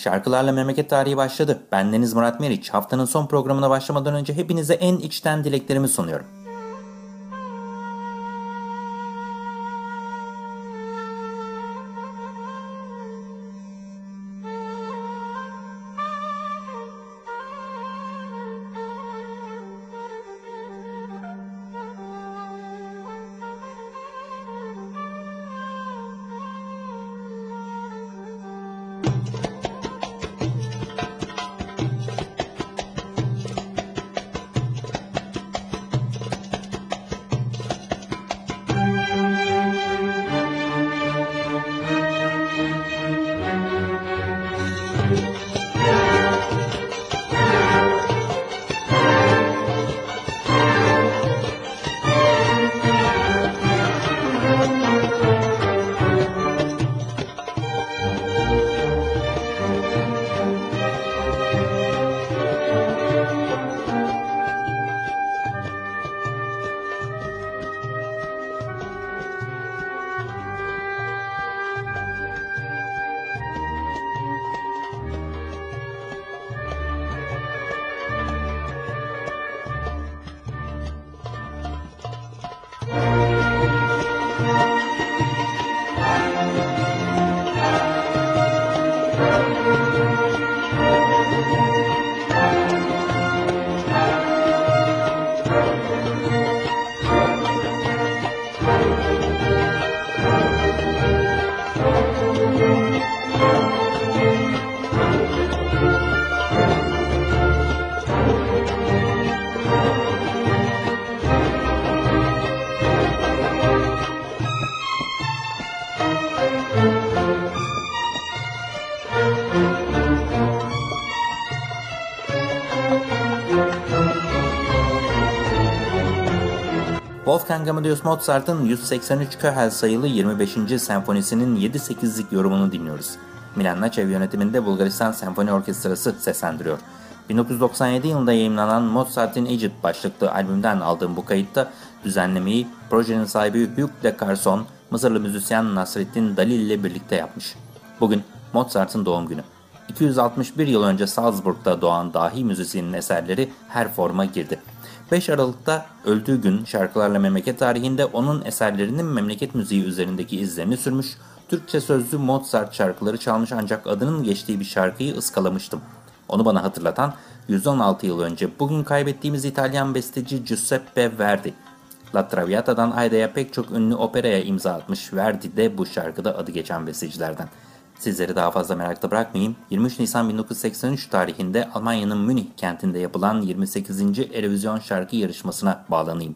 Şarkılarla Memleket Tarihi başladı. Bendeniz Murat Meriç. Haftanın son programına başlamadan önce hepinize en içten dileklerimi sunuyorum. Wolfgang Amadeus Mozart'ın 183 Köhel sayılı 25. senfonisinin 7-8'lik yorumunu dinliyoruz. Milan Naçev yönetiminde Bulgaristan Senfoni Orkestrası seslendiriyor. 1997 yılında yayınlanan Mozart'in Egypt başlıklı albümden aldığım bu kayıtta düzenlemeyi projenin sahibi Hugh de Carson, Mısırlı müzisyen Nasreddin Dalil ile birlikte yapmış. Bugün Mozart'ın doğum günü. 261 yıl önce Salzburg'da doğan dahi müzisyenin eserleri her forma girdi. 5 Aralık'ta öldüğü gün şarkılarla memleket tarihinde onun eserlerinin memleket müziği üzerindeki izlerini sürmüş, Türkçe sözlü Mozart şarkıları çalmış ancak adının geçtiği bir şarkıyı ıskalamıştım. Onu bana hatırlatan 116 yıl önce bugün kaybettiğimiz İtalyan besteci Giuseppe Verdi. La Traviata'dan Ayda'ya pek çok ünlü operaya imza atmış Verdi de bu şarkıda adı geçen bestecilerden. Sizleri daha fazla merakta bırakmayayım. 23 Nisan 1983 tarihinde Almanya'nın Münih kentinde yapılan 28. Erevizyon şarkı yarışmasına bağlanayım.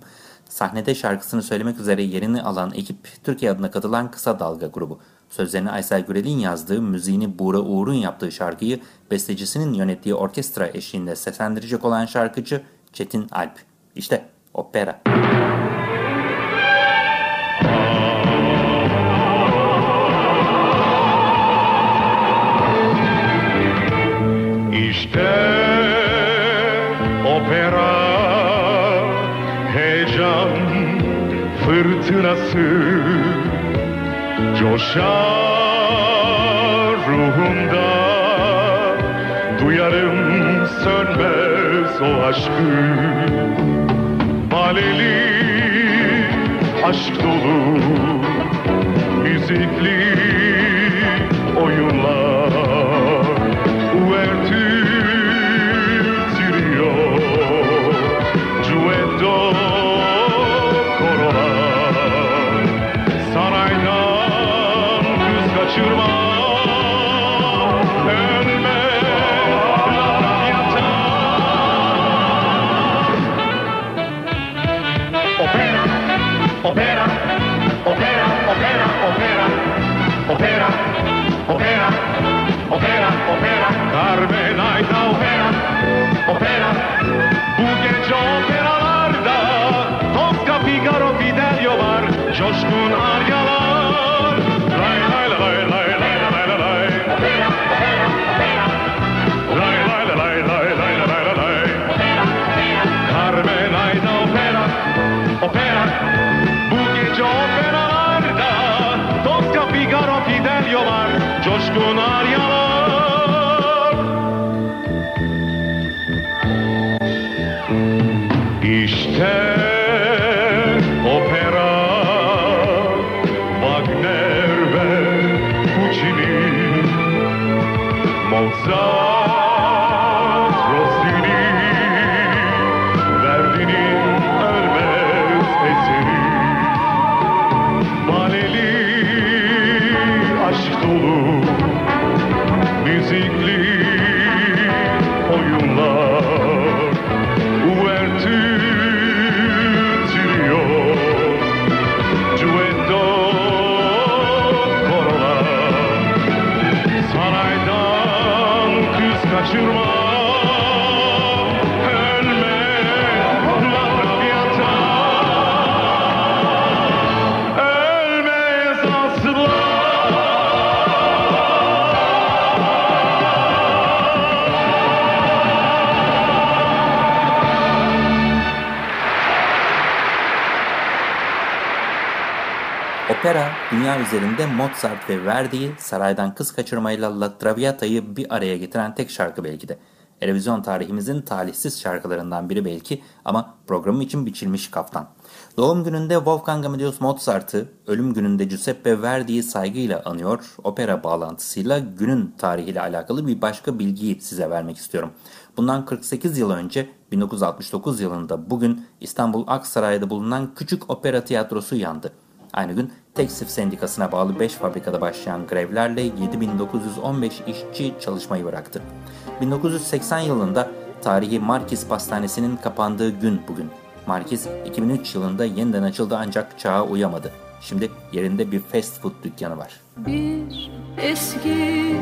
Sahnede şarkısını söylemek üzere yerini alan ekip Türkiye adına katılan Kısa Dalga grubu. Sözlerini Aysel Gürel'in yazdığı, müziğini Buğra Uğur'un yaptığı şarkıyı bestecisinin yönettiği orkestra eşliğinde seslendirecek olan şarkıcı Çetin Alp. İşte opera. Coşar ruhumda duyarım sönmez o aşkı. Baleli aşk dolu müzikli Opera, dünya üzerinde Mozart ve Verdi'yi saraydan kız kaçırmayla La Traviata'yı bir araya getiren tek şarkı belki de. Erevizyon tarihimizin talihsiz şarkılarından biri belki ama programı için biçilmiş kaftan. Doğum gününde Wolfgang Amadeus Mozart'ı, ölüm gününde Giuseppe Verdi'yi saygıyla anıyor, opera bağlantısıyla günün tarihiyle alakalı bir başka bilgiyi size vermek istiyorum. Bundan 48 yıl önce 1969 yılında bugün İstanbul Aksaray'da bulunan Küçük Opera Tiyatrosu yandı. Aynı gün Teksif Sendikası'na bağlı 5 fabrikada başlayan grevlerle 7915 işçi çalışmayı bıraktı. 1980 yılında tarihi Markis Pastanesi'nin kapandığı gün bugün. Markis 2003 yılında yeniden açıldı ancak çağa uyamadı. Şimdi yerinde bir fast food dükkanı var. Bir eski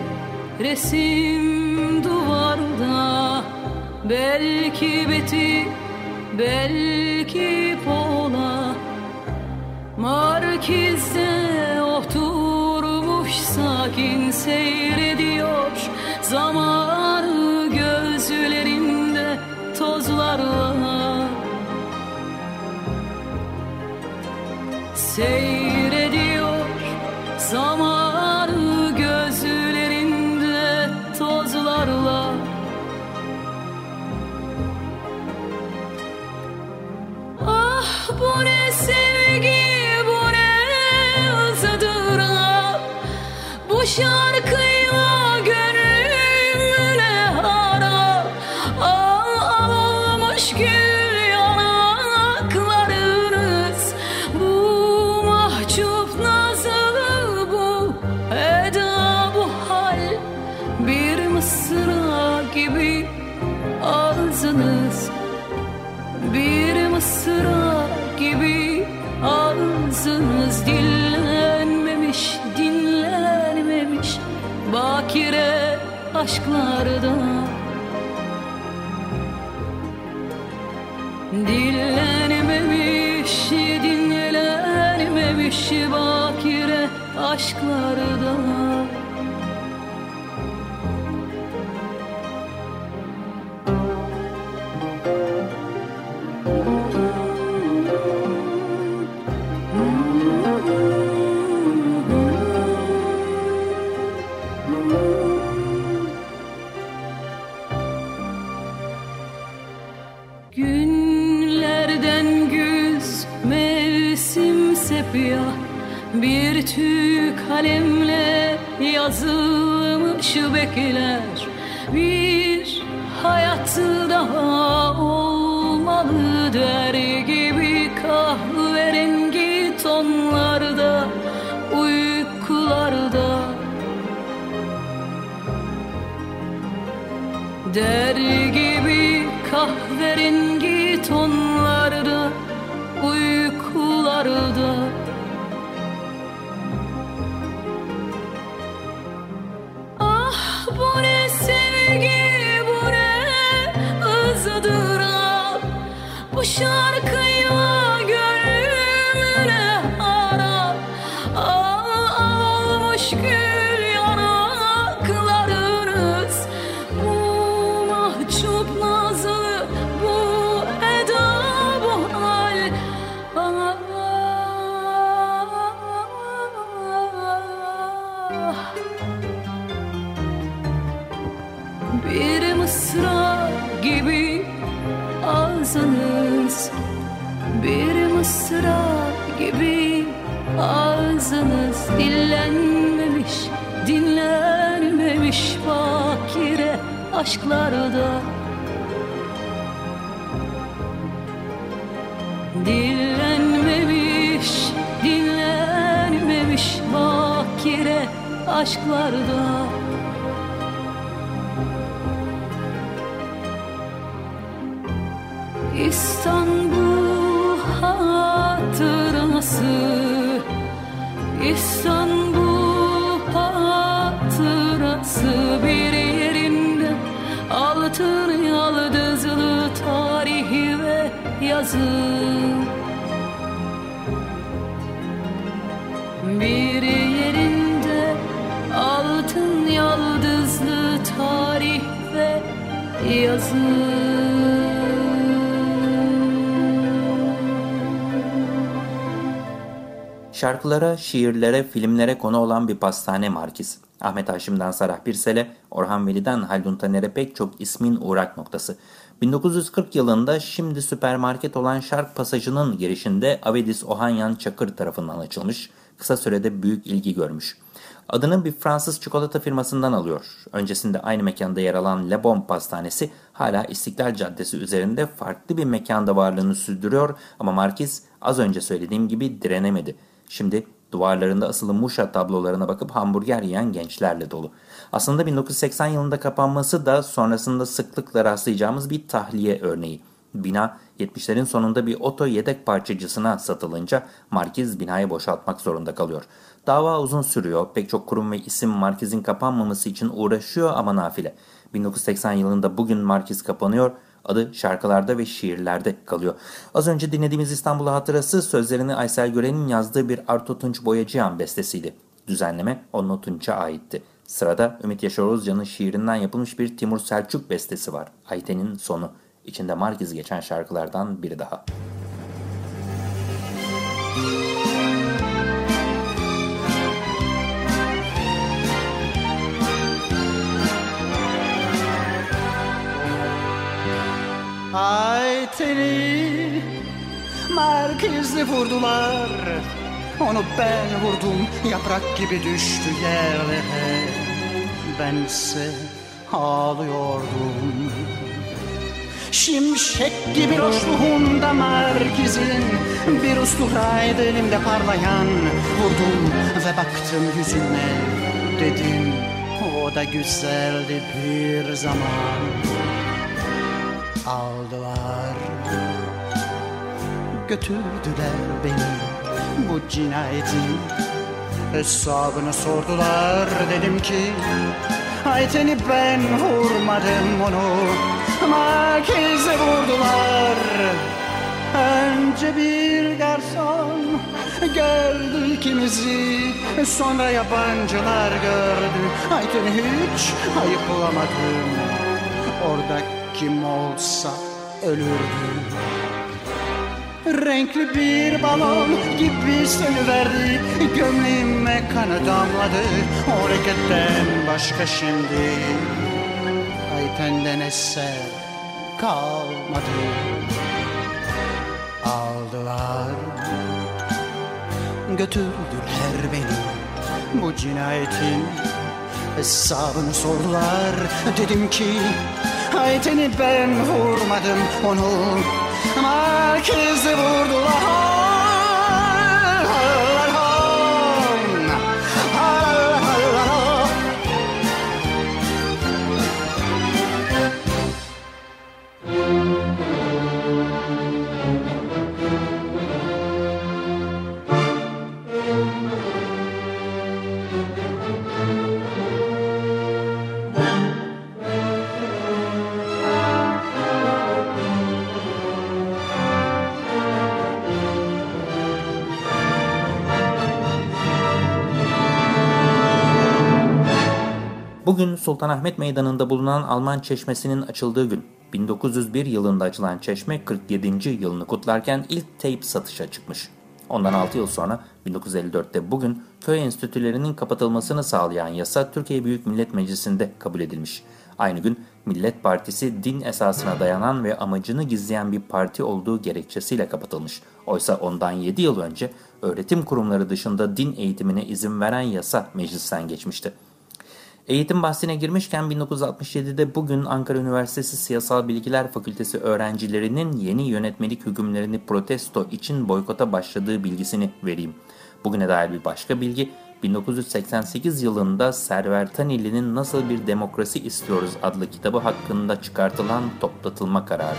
resim duvarda Belki Beti, belki Pola Markizde oturmuş sakin seyrediyor. Zamanı gözlerinde tozlarla. Seyrediyor şarkıyla gönüle harap Ağlamış gül yanaklarınız. Bu mahcup nazlı bu? Eda bu hal Bir mısra gibi ağzınız. Bir mısra gibi ağzınız. Dinlenmemiş, bakire aşklarda. Dinlenmemiş, dinlenmemiş bakire aşklarda. Tonlarda uykularda Bir mısra gibi ağzınız. Bir mısra gibi ağzınız. Dillenmemiş, dinlenmemiş fakire aşklarda Dillenmemiş, dinlenmemiş bakire aşklarda hatırası İstanbul hatırası bir yerinde. Altın yaldızlı tarihi ve yazı. Bir yerinde altın yaldızlı tarih ve yazı Şarkılara, şiirlere, filmlere konu olan bir pastane markiz. Ahmet Haşim'den Sarah Birsel'e, Orhan Veli'den Haldun Taner'e pek çok ismin uğrak noktası. 1940 yılında şimdi süpermarket olan Şark Pasajı'nın girişinde Avedis Ohanyan Çakır tarafından açılmış, kısa sürede büyük ilgi görmüş. Adını bir Fransız çikolata firmasından alıyor. Öncesinde aynı mekanda yer alan Le Bon Pastanesi hala İstiklal Caddesi üzerinde farklı bir mekanda varlığını sürdürüyor ama Markiz az önce söylediğim gibi direnemedi. Şimdi duvarlarında asılı Muşa tablolarına bakıp hamburger yiyen gençlerle dolu. Aslında 1980 yılında kapanması da sonrasında sıklıkla rastlayacağımız bir tahliye örneği. Bina 70'lerin sonunda bir oto yedek parçacısına satılınca Markiz binayı boşaltmak zorunda kalıyor. Dava uzun sürüyor. Pek çok kurum ve isim Markiz'in kapanmaması için uğraşıyor ama nafile. 1980 yılında bugün Markiz kapanıyor. Adı şarkılarda ve şiirlerde kalıyor. Az önce dinlediğimiz İstanbul Hatırası sözlerini Aysel Gören'in yazdığı bir Arto Tunç Boyacıyan bestesiydi. Düzenleme Onno Tunç'a aitti. Sırada Ümit Yaşar Özcan'ın şiirinden yapılmış bir Timur Selçuk bestesi var. Ayten'in sonu. İçinde Markiz geçen şarkılardan biri daha. Ayten'i merkezli vurdular. Onu ben vurdum yaprak gibi düştü yerlere Bense ağlıyordum. Şimşek gibi loşluğunda merkezin Bir usturaydı elimde parlayan. Vurdum ve baktım yüzüne. Dedim o da güzeldi bir zaman aldılar. Götürdüler beni bu cinayetin Hesabını sordular dedim ki Ayten'i ben vurmadım onu. Merkeze vurdular. Önce bir garson gördü ikimizi Sonra yabancılar gördü. Ayten'i hiç ayıplamadım Orada kim olsa ölürdü Renkli bir balon gibi sönüverdi Gömleğime kanı damladı. O hareketten başka şimdi Ayten'den eser kalmadı. Aldılar Götürdüler beni. Bu cinayetin hesabını sordular. Dedim ki Ayten'i ben vurmadım onu Merkezi vurdular Bugün Sultanahmet Meydanı'nda bulunan Alman Çeşmesi'nin açıldığı gün. 1901 yılında açılan çeşme 47. yılını kutlarken ilk teyp satışa çıkmış. Ondan 6 yıl sonra 1954'te bugün köy enstitülerinin kapatılmasını sağlayan yasa Türkiye Büyük Millet Meclisi'nde kabul edilmiş. Aynı gün Millet Partisi din esasına dayanan ve amacını gizleyen bir parti olduğu gerekçesiyle kapatılmış. Oysa ondan 7 yıl önce öğretim kurumları dışında din eğitimine izin veren yasa meclisten geçmişti. Eğitim bahsine girmişken 1967'de bugün Ankara Üniversitesi Siyasal Bilgiler Fakültesi öğrencilerinin yeni yönetmelik hükümlerini protesto için boykota başladığı bilgisini vereyim. Bugüne dair bir başka bilgi 1988 yılında Server Tanili'nin Nasıl Bir Demokrasi İstiyoruz adlı kitabı hakkında çıkartılan toplatılma kararı.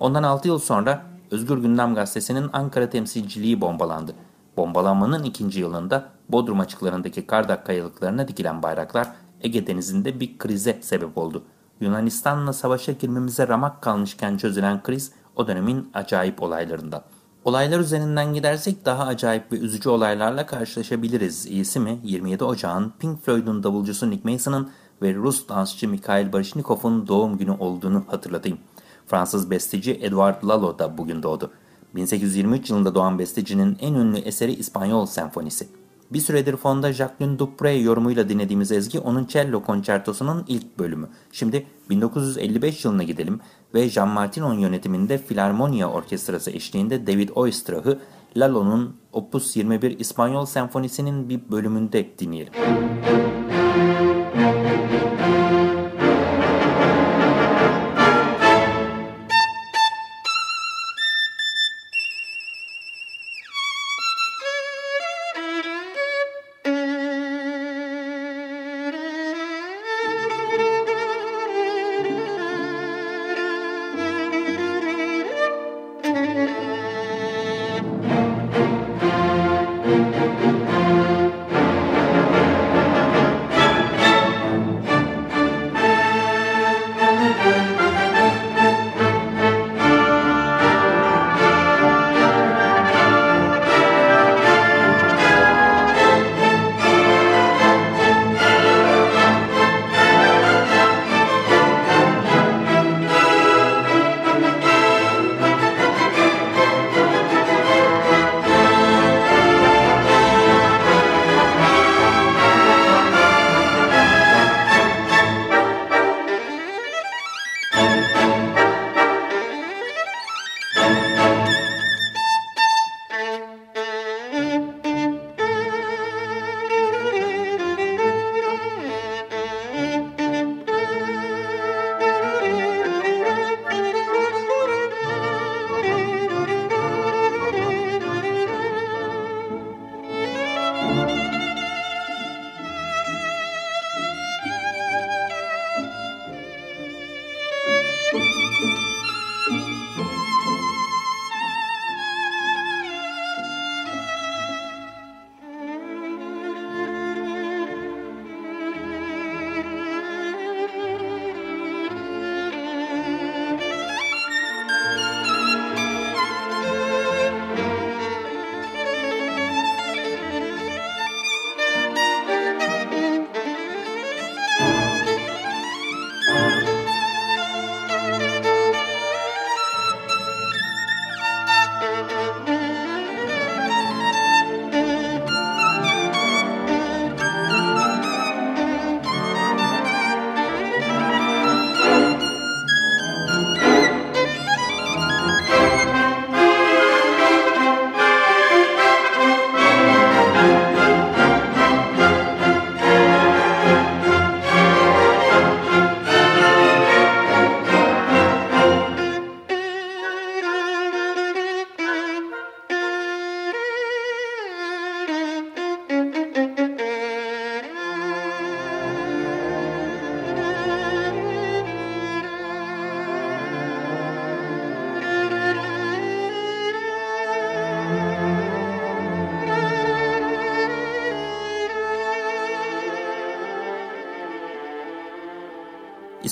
Ondan 6 yıl sonra Özgür Gündem Gazetesi'nin Ankara temsilciliği bombalandı. Bombalanmanın ikinci yılında Bodrum açıklarındaki Kardak kayalıklarına dikilen bayraklar Ege Denizi'nde bir krize sebep oldu. Yunanistan'la savaşa girmemize ramak kalmışken çözülen kriz o dönemin acayip olaylarından. Olaylar üzerinden gidersek daha acayip ve üzücü olaylarla karşılaşabiliriz. İyisi mi 27 Ocağın Pink Floyd'un davulcusu Nick Mason'ın ve Rus dansçı Mikhail Baryshnikov'un doğum günü olduğunu hatırlatayım. Fransız besteci Edouard Lalo da bugün doğdu. 1823 yılında doğan bestecinin en ünlü eseri İspanyol Senfonisi. Bir süredir fonda Jacqueline Dupré yorumuyla dinlediğimiz ezgi onun cello konçertosunun ilk bölümü. Şimdi 1955 yılına gidelim ve Jean Martinon yönetiminde Filarmonia Orkestrası eşliğinde David Oistrach'ı Lalo'nun Opus 21 İspanyol Senfonisi'nin bir bölümünde dinleyelim.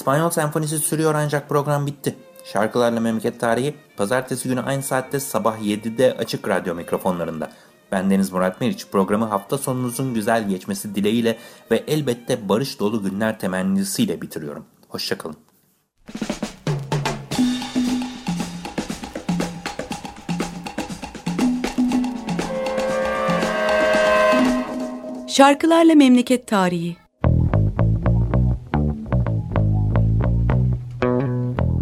İspanyol Senfonisi sürüyor ancak program bitti. Şarkılarla Memleket Tarihi pazartesi günü aynı saatte sabah 7'de açık radyo mikrofonlarında. Ben Deniz Murat Meriç programı hafta sonunuzun güzel geçmesi dileğiyle ve elbette barış dolu günler temennisiyle bitiriyorum. Hoşçakalın. Şarkılarla Memleket Tarihi